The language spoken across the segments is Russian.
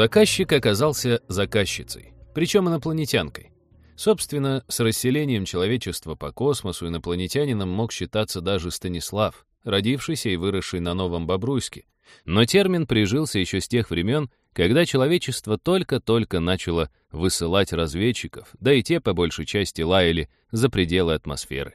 Заказчик оказался заказчицей, причем инопланетянкой. Собственно, с расселением человечества по космосу инопланетянином мог считаться даже Станислав, родившийся и выросший на Новом Бобруйске. Но термин прижился еще с тех времен, когда человечество только-только начало высылать разведчиков, да и те по большей части лаяли за пределы атмосферы.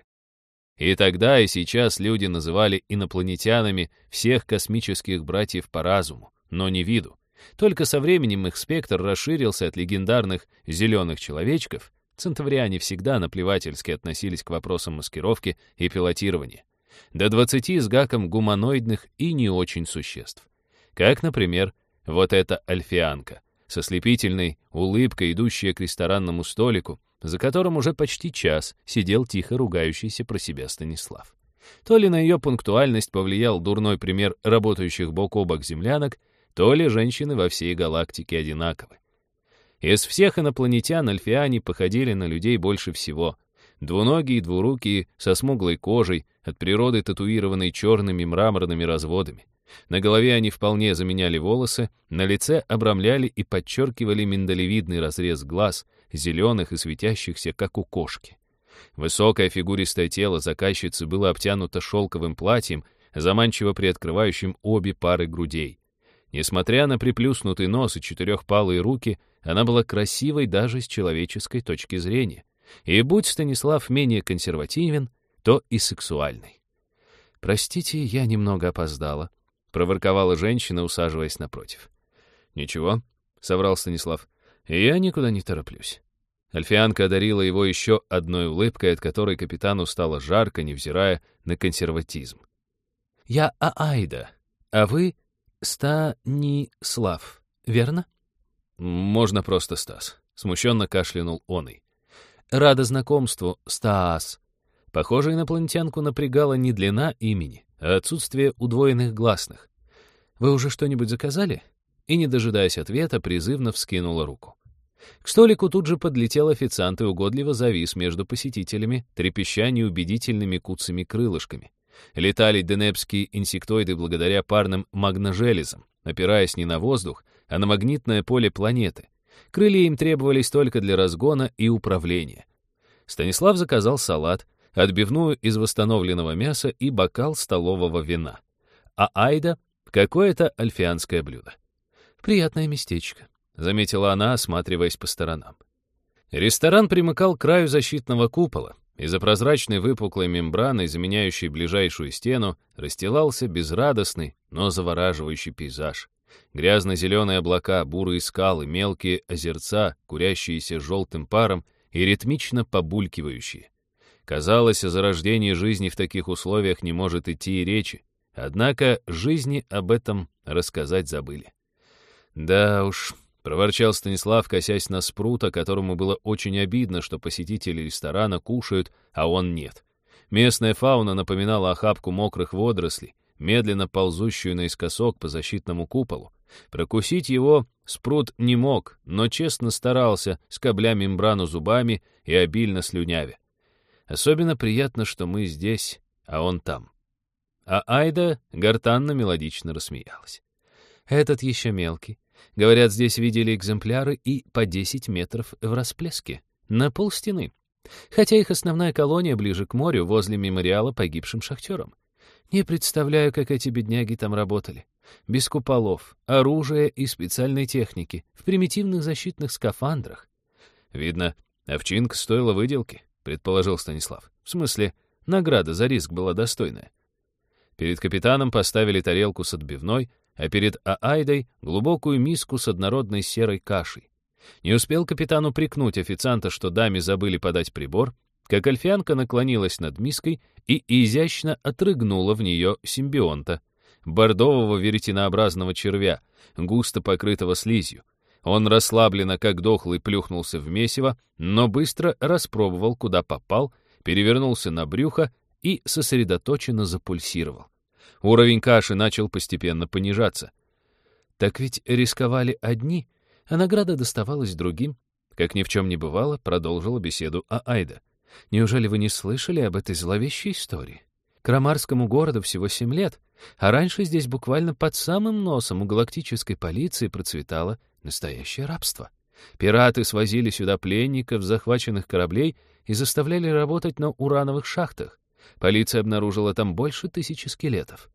И тогда, и сейчас люди называли инопланетянами всех космических братьев по разуму, но не виду. Только со временем их спектр расширился от легендарных «зеленых человечков», центавриане всегда наплевательски относились к вопросам маскировки и пилотирования, до 20 с гаком гуманоидных и не очень существ. Как, например, вот эта альфианка, со слепительной улыбкой, идущая к ресторанному столику, за которым уже почти час сидел тихо ругающийся про себя Станислав. То ли на ее пунктуальность повлиял дурной пример работающих бок о бок землянок, то ли женщины во всей галактике одинаковы. Из всех инопланетян альфиане походили на людей больше всего. Двуногие двурукие, со смуглой кожей, от природы татуированной черными мраморными разводами. На голове они вполне заменяли волосы, на лице обрамляли и подчеркивали миндалевидный разрез глаз, зеленых и светящихся, как у кошки. Высокое фигуристое тело заказчицы было обтянуто шелковым платьем, заманчиво приоткрывающим обе пары грудей. Несмотря на приплюснутый нос и четырехпалые руки, она была красивой даже с человеческой точки зрения. И будь Станислав менее консервативен, то и сексуальный. «Простите, я немного опоздала», — проворковала женщина, усаживаясь напротив. «Ничего», — соврал Станислав, — «я никуда не тороплюсь». Альфианка одарила его еще одной улыбкой, от которой капитану стало жарко, невзирая на консерватизм. «Я Аайда, а вы Станислав, верно?» «Можно просто Стас», — смущенно кашлянул оный. «Рада знакомству, Стас». Похоже, инопланетянку напрягала не длина имени, а отсутствие удвоенных гласных. «Вы уже что-нибудь заказали?» И, не дожидаясь ответа, призывно вскинула руку. К столику тут же подлетел официант и угодливо завис между посетителями, трепеща неубедительными куцами крылышками. Летали денепские инсектоиды благодаря парным магножелезам, опираясь не на воздух, а на магнитное поле планеты. Крылья им требовались только для разгона и управления. Станислав заказал салат, отбивную из восстановленного мяса и бокал столового вина. А Айда — какое-то альфианское блюдо. «Приятное местечко», — заметила она, осматриваясь по сторонам. Ресторан примыкал к краю защитного купола, и за прозрачной выпуклой мембраной, заменяющей ближайшую стену, расстилался безрадостный, но завораживающий пейзаж. Грязно-зеленые облака, бурые скалы, мелкие озерца, курящиеся желтым паром и ритмично побулькивающие. Казалось, о зарождении жизни в таких условиях не может идти и речи. Однако жизни об этом рассказать забыли. Да уж, проворчал Станислав, косясь на спрута, которому было очень обидно, что посетители ресторана кушают, а он нет. Местная фауна напоминала охапку мокрых водорослей, медленно ползущую наискосок по защитному куполу. Прокусить его спрут не мог, но честно старался, скобля мембрану зубами и обильно слюнявя. Особенно приятно, что мы здесь, а он там. А Айда гортанно-мелодично рассмеялась. Этот еще мелкий. Говорят, здесь видели экземпляры и по 10 метров в расплеске. На полстены. Хотя их основная колония ближе к морю, возле мемориала погибшим шахтерам. Не представляю, как эти бедняги там работали. Без куполов, оружия и специальной техники, в примитивных защитных скафандрах. Видно, овчинка стоила выделки, предположил Станислав. В смысле, награда за риск была достойная. Перед капитаном поставили тарелку с отбивной, а перед Аайдой — глубокую миску с однородной серой кашей. Не успел капитан упрекнуть официанта, что даме забыли подать прибор, как альфианка наклонилась над миской и изящно отрыгнула в нее симбионта, бордового веретенообразного червя, густо покрытого слизью. Он расслабленно, как дохлый, плюхнулся в месиво, но быстро распробовал, куда попал, перевернулся на брюхо и сосредоточенно запульсировал. Уровень каши начал постепенно понижаться. Так ведь рисковали одни, а награда доставалась другим. Как ни в чем не бывало, продолжила беседу Аайда. Неужели вы не слышали об этой зловещей истории? Крамарскому городу всего семь лет, а раньше здесь буквально под самым носом у галактической полиции процветало настоящее рабство. Пираты свозили сюда пленников захваченных кораблей и заставляли работать на урановых шахтах. Полиция обнаружила там больше тысячи скелетов.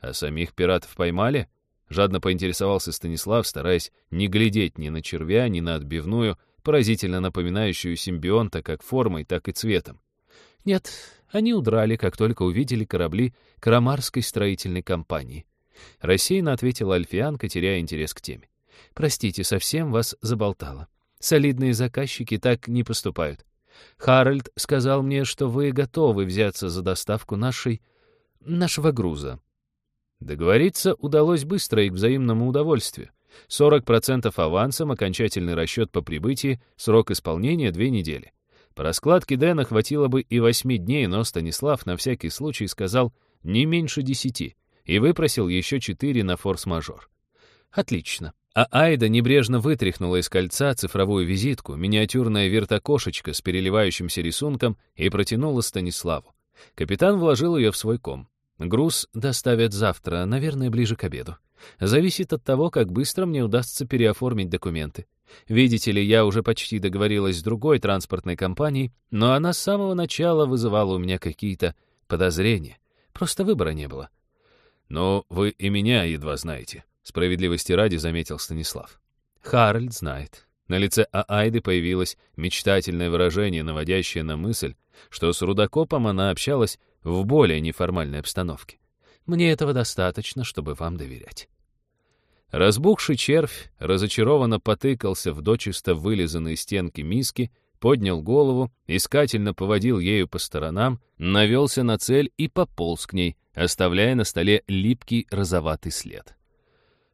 А самих пиратов поймали? Жадно поинтересовался Станислав, стараясь не глядеть ни на червя, ни на отбивную, поразительно напоминающую симбионта как формой, так и цветом. Нет, они удрали, как только увидели корабли Карамарской строительной компании. Рассеянно ответила Альфианка, теряя интерес к теме. «Простите, совсем вас заболтала. Солидные заказчики так не поступают. Харальд сказал мне, что вы готовы взяться за доставку нашей... нашего груза. Договориться удалось быстро и к взаимному удовольствию. 40% авансом, окончательный расчет по прибытии, срок исполнения — две недели. По раскладке Дэна хватило бы и восьми дней, но Станислав на всякий случай сказал не меньше десяти и выпросил еще четыре на форс-мажор. Отлично. А Айда небрежно вытряхнула из кольца цифровую визитку, миниатюрная вертокошечка с переливающимся рисунком и протянула Станиславу. Капитан вложил ее в свой ком. Груз доставят завтра, наверное, ближе к обеду. Зависит от того, как быстро мне удастся переоформить документы. Видите ли, я уже почти договорилась с другой транспортной компанией, но она с самого начала вызывала у меня какие-то подозрения. Просто выбора не было. Но вы и меня едва знаете. Справедливости ради заметил Станислав. Харальд знает. На лице Аайды появилось мечтательное выражение, наводящее на мысль, что с рудокопом она общалась в более неформальной обстановке. Мне этого достаточно, чтобы вам доверять. Разбухший червь разочарованно потыкался в дочисто вылизанные стенки миски, поднял голову, искательно поводил ею по сторонам, навелся на цель и пополз к ней, оставляя на столе липкий розоватый след.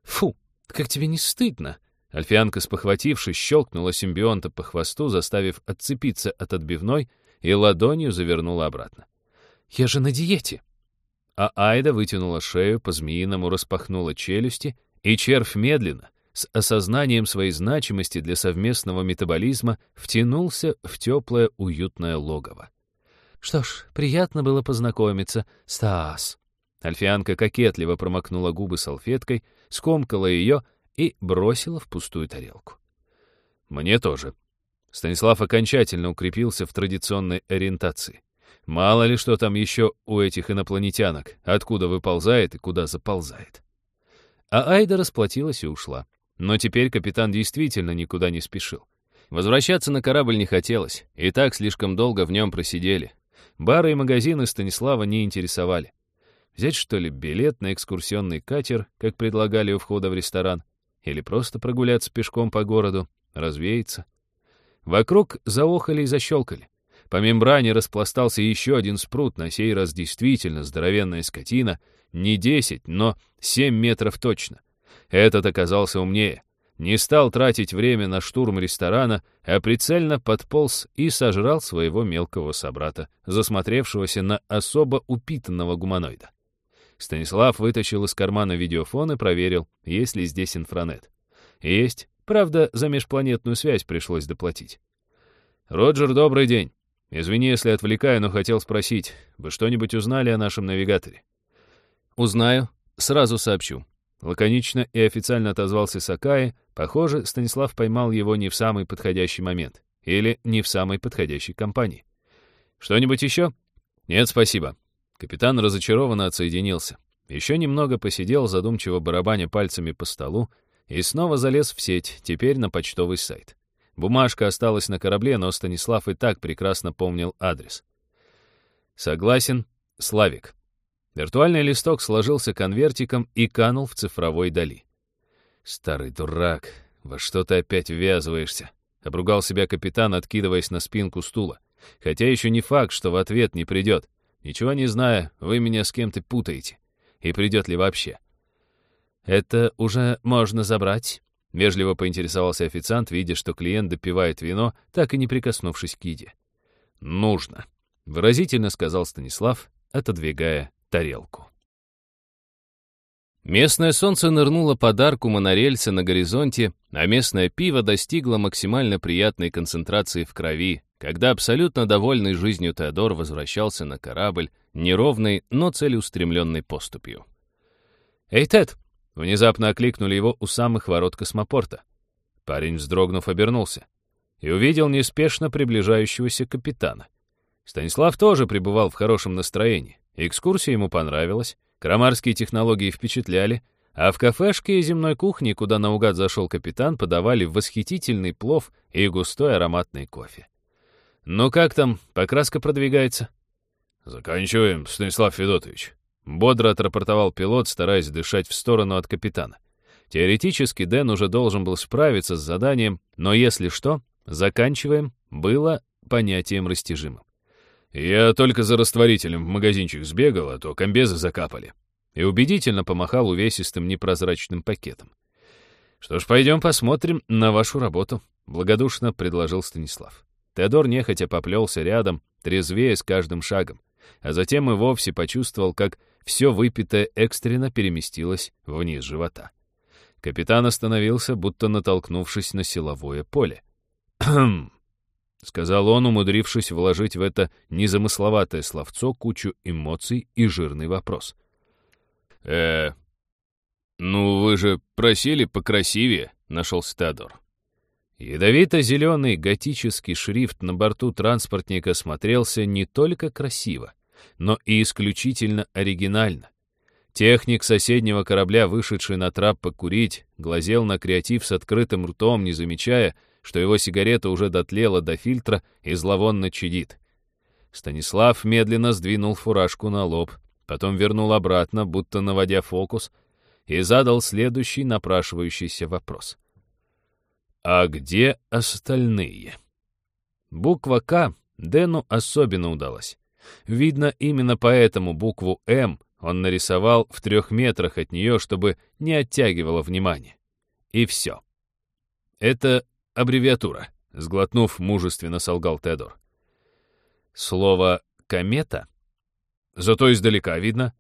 «Фу, как тебе не стыдно?» Альфианка, спохватившись, щелкнула симбионта по хвосту, заставив отцепиться от отбивной, и ладонью завернула обратно. «Я же на диете!» А Айда вытянула шею, по-змеиному распахнула челюсти, и червь медленно, с осознанием своей значимости для совместного метаболизма, втянулся в теплое уютное логово. «Что ж, приятно было познакомиться, Стас!» Альфианка кокетливо промокнула губы салфеткой, скомкала ее и бросила в пустую тарелку. «Мне тоже». Станислав окончательно укрепился в традиционной ориентации. Мало ли что там еще у этих инопланетянок, откуда выползает и куда заползает. А Айда расплатилась и ушла. Но теперь капитан действительно никуда не спешил. Возвращаться на корабль не хотелось, и так слишком долго в нем просидели. Бары и магазины Станислава не интересовали. Взять, что ли, билет на экскурсионный катер, как предлагали у входа в ресторан, или просто прогуляться пешком по городу, развеяться. Вокруг заохали и защелкали. По мембране распластался еще один спрут, на сей раз действительно здоровенная скотина, не десять, но семь метров точно. Этот оказался умнее. Не стал тратить время на штурм ресторана, а прицельно подполз и сожрал своего мелкого собрата, засмотревшегося на особо упитанного гуманоида. Станислав вытащил из кармана видеофон и проверил, есть ли здесь инфранет. Есть. Правда, за межпланетную связь пришлось доплатить. «Роджер, добрый день. Извини, если отвлекаю, но хотел спросить, вы что-нибудь узнали о нашем навигаторе?» «Узнаю. Сразу сообщу». Лаконично и официально отозвался Сакаи. Похоже, Станислав поймал его не в самый подходящий момент. Или не в самой подходящей компании. «Что-нибудь еще?» «Нет, спасибо. Капитан разочарованно отсоединился. Еще немного посидел, задумчиво барабаня пальцами по столу, и снова залез в сеть, теперь на почтовый сайт. Бумажка осталась на корабле, но Станислав и так прекрасно помнил адрес. Согласен, Славик. Виртуальный листок сложился конвертиком и канул в цифровой дали. «Старый дурак, во что ты опять ввязываешься?» — обругал себя капитан, откидываясь на спинку стула. «Хотя еще не факт, что в ответ не придет. Ничего не зная, вы меня с кем-то путаете. И придет ли вообще? Это уже можно забрать? Вежливо поинтересовался официант, видя, что клиент допивает вино, так и не прикоснувшись к еде. «Нужно», — выразительно сказал Станислав, отодвигая тарелку. Местное солнце нырнуло под арку монорельса на горизонте, а местное пиво достигло максимально приятной концентрации в крови, когда абсолютно довольный жизнью Теодор возвращался на корабль неровной, но целеустремленной поступью. «Эй, Тед!» — внезапно окликнули его у самых ворот космопорта. Парень, вздрогнув, обернулся и увидел неспешно приближающегося капитана. Станислав тоже пребывал в хорошем настроении. Экскурсия ему понравилась, Крамарские технологии впечатляли, а в кафешке земной кухне, куда наугад зашел капитан, подавали восхитительный плов и густой ароматный кофе. «Ну как там, покраска продвигается?» «Заканчиваем, Станислав Федотович», — бодро отрапортовал пилот, стараясь дышать в сторону от капитана. Теоретически Дэн уже должен был справиться с заданием, но если что, заканчиваем, было понятием растяжимым. Я только за растворителем в магазинчик сбегал, а то комбезы закапали. И убедительно помахал увесистым непрозрачным пакетом. Что ж, пойдем посмотрим на вашу работу, благодушно предложил Станислав. Теодор нехотя поплелся рядом, трезвее с каждым шагом, а затем и вовсе почувствовал, как все выпитое экстренно переместилось вниз живота. Капитан остановился, будто натолкнувшись на силовое поле. «Хм!» — сказал он, умудрившись вложить в это незамысловатое словцо кучу эмоций и жирный вопрос. э ну вы же просили покрасивее», — нашелся Теодор. Ядовито-зеленый готический шрифт на борту транспортника смотрелся не только красиво, но и исключительно оригинально. Техник соседнего корабля, вышедший на трап покурить, глазел на креатив с открытым ртом, не замечая, что его сигарета уже дотлела до фильтра и зловонно чадит. Станислав медленно сдвинул фуражку на лоб, потом вернул обратно, будто наводя фокус, и задал следующий напрашивающийся вопрос. «А где остальные?» Буква «К» Дэну особенно удалась. Видно, именно поэтому букву «М» он нарисовал в трех метрах от нее, чтобы не оттягивало внимание. И все. Это аббревиатура», — сглотнув, мужественно солгал Тедор. Слово «комета» зато издалека видно.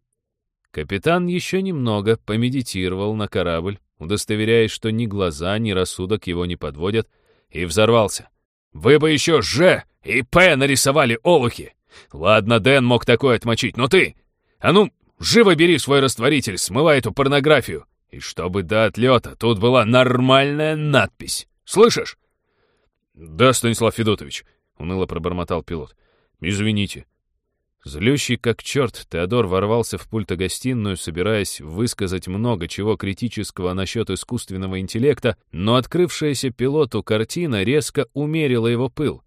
Капитан еще немного помедитировал на корабль, удостоверяясь, что ни глаза, ни рассудок его не подводят, и взорвался. «Вы бы еще «Ж» и «П» нарисовали, олухи! Ладно, Дэн мог такое отмочить, но ты... А ну, живо бери свой растворитель, смывай эту порнографию, и чтобы до отлета тут была нормальная надпись. Слышишь?» «Да, Станислав Федотович», — уныло пробормотал пилот. «Извините». Злющий как черт, Теодор ворвался в пультогостиную, собираясь высказать много чего критического насчет искусственного интеллекта, но открывшаяся пилоту картина резко умерила его пыл.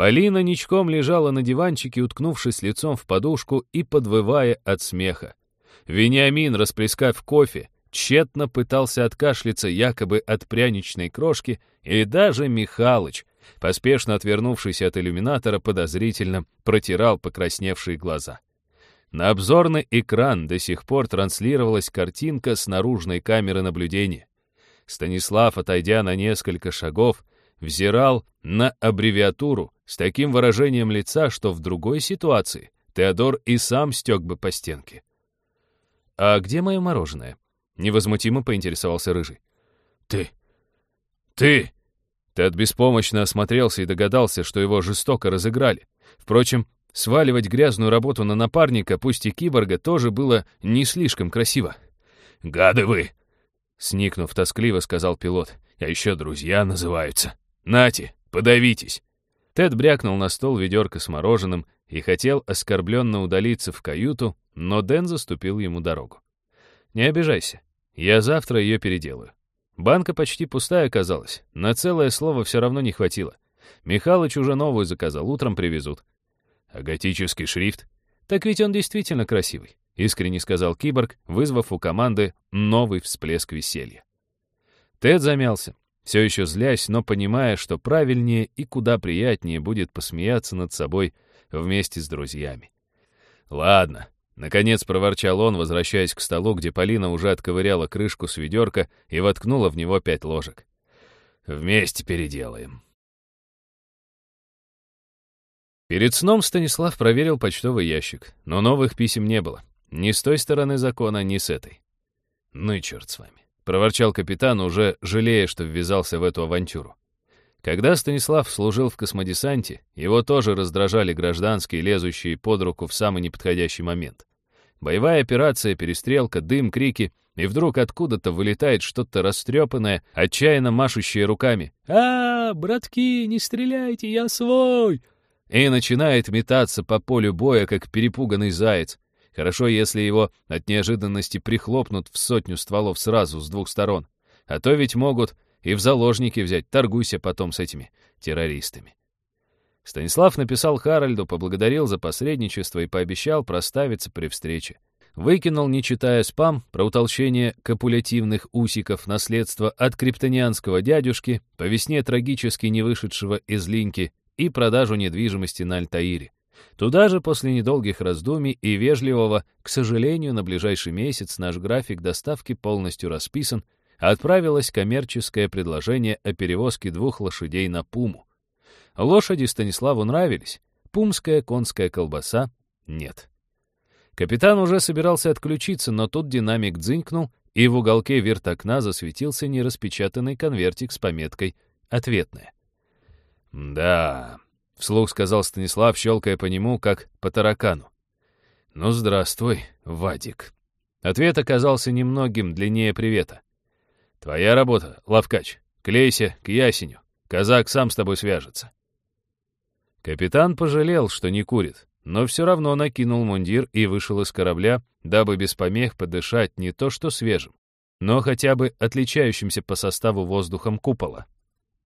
Полина ничком лежала на диванчике, уткнувшись лицом в подушку и подвывая от смеха. Вениамин, расплескав кофе, тщетно пытался откашляться якобы от пряничной крошки, и даже Михалыч, поспешно отвернувшись от иллюминатора, подозрительно протирал покрасневшие глаза. На обзорный экран до сих пор транслировалась картинка с наружной камеры наблюдения. Станислав, отойдя на несколько шагов, взирал на аббревиатуру с таким выражением лица, что в другой ситуации Теодор и сам стек бы по стенке. «А где мое мороженое?» Невозмутимо поинтересовался Рыжий. «Ты! Ты!» Тед беспомощно осмотрелся и догадался, что его жестоко разыграли. Впрочем, сваливать грязную работу на напарника, пусть и киборга, тоже было не слишком красиво. «Гады вы!» Сникнув тоскливо, сказал пилот. «А еще друзья называются. Нате, подавитесь!» Тед брякнул на стол ведерко с мороженым и хотел оскорбленно удалиться в каюту, но Дэн заступил ему дорогу. «Не обижайся. Я завтра ее переделаю. Банка почти пустая оказалась. На целое слово все равно не хватило. Михалыч уже новую заказал, утром привезут. А готический шрифт? Так ведь он действительно красивый, искренне сказал киборг, вызвав у команды новый всплеск веселья. Тед замялся, все еще злясь, но понимая, что правильнее и куда приятнее будет посмеяться над собой вместе с друзьями. Ладно, Наконец проворчал он, возвращаясь к столу, где Полина уже отковыряла крышку с ведерка и воткнула в него пять ложек. «Вместе переделаем». Перед сном Станислав проверил почтовый ящик, но новых писем не было. Ни с той стороны закона, ни с этой. Ну и черт с вами. Проворчал капитан, уже жалея, что ввязался в эту авантюру. Когда Станислав служил в космодесанте, его тоже раздражали гражданские, лезущие под руку в самый неподходящий момент. Боевая операция, перестрелка, дым, крики, и вдруг откуда-то вылетает что-то растрепанное, отчаянно машущее руками. «А, братки, не стреляйте, я свой!» И начинает метаться по полю боя, как перепуганный заяц. Хорошо, если его от неожиданности прихлопнут в сотню стволов сразу с двух сторон. А то ведь могут и в заложники взять, торгуйся потом с этими террористами. Станислав написал Харальду, поблагодарил за посредничество и пообещал проставиться при встрече. Выкинул, не читая спам, про утолщение копулятивных усиков наследства от криптонианского дядюшки, по весне трагически не вышедшего из линьки, и продажу недвижимости на Альтаире. Туда же, после недолгих раздумий и вежливого, к сожалению, на ближайший месяц наш график доставки полностью расписан, отправилось коммерческое предложение о перевозке двух лошадей на Пуму. Лошади Станиславу нравились, пумская конская колбаса — нет. Капитан уже собирался отключиться, но тут динамик дзынькнул, и в уголке вертокна засветился нераспечатанный конвертик с пометкой «Ответная». «Да», — вслух сказал Станислав, щелкая по нему, как по таракану. «Ну, здравствуй, Вадик». Ответ оказался немногим длиннее привета. «Твоя работа, Лавкач. Клейся к ясеню. Казак сам с тобой свяжется». Капитан пожалел, что не курит, но все равно накинул мундир и вышел из корабля, дабы без помех подышать не то что свежим, но хотя бы отличающимся по составу воздухом купола.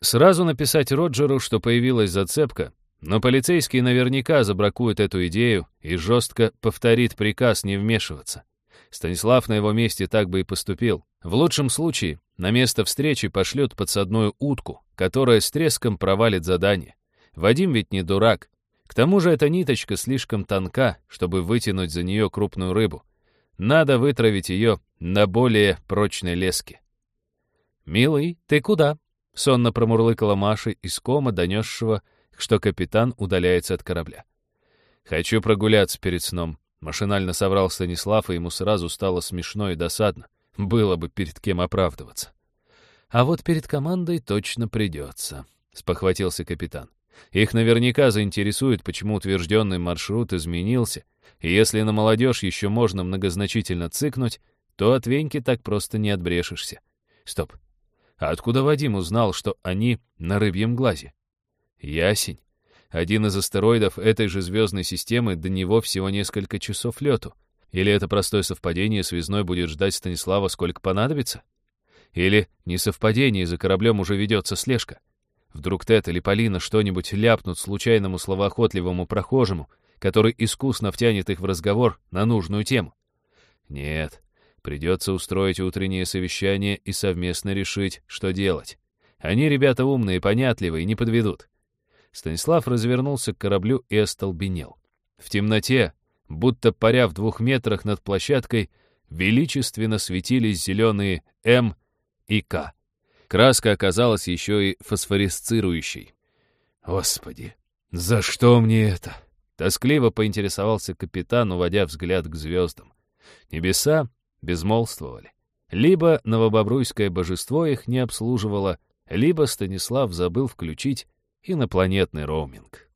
Сразу написать Роджеру, что появилась зацепка, но полицейский наверняка забракует эту идею и жестко повторит приказ не вмешиваться. Станислав на его месте так бы и поступил. В лучшем случае на место встречи пошлет подсадную утку, которая с треском провалит задание. Вадим ведь не дурак. К тому же эта ниточка слишком тонка, чтобы вытянуть за нее крупную рыбу. Надо вытравить ее на более прочной леске. «Милый, ты куда?» — сонно промурлыкала Маша из кома, донесшего, что капитан удаляется от корабля. «Хочу прогуляться перед сном», — машинально соврал Станислав, и ему сразу стало смешно и досадно. Было бы перед кем оправдываться. «А вот перед командой точно придется», — спохватился капитан. «Их наверняка заинтересует, почему утвержденный маршрут изменился, и если на молодежь еще можно многозначительно цыкнуть, то от Веньки так просто не отбрешешься. Стоп, а откуда Вадим узнал, что они на рыбьем глазе? Ясень. Один из астероидов этой же звездной системы, до него всего несколько часов лету. Или это простое совпадение, связной будет ждать Станислава сколько понадобится? Или не совпадение, за кораблем уже ведется слежка? Вдруг Тед или Полина что-нибудь ляпнут случайному словоохотливому прохожему, который искусно втянет их в разговор на нужную тему? Нет, Придется устроить утреннее совещание и совместно решить, что делать. Они ребята умные, понятливые, не подведут. Станислав развернулся к кораблю и остолбенел. В темноте, будто паря в двух метрах над площадкой, величественно светились зеленые М и К. Краска оказалась еще и фосфорисцирующей. «Господи, за что мне это?» Тоскливо поинтересовался капитан, уводя взгляд к звездам. Небеса безмолвствовали. Либо новобобруйское божество их не обслуживало, либо Станислав забыл включить инопланетный роуминг.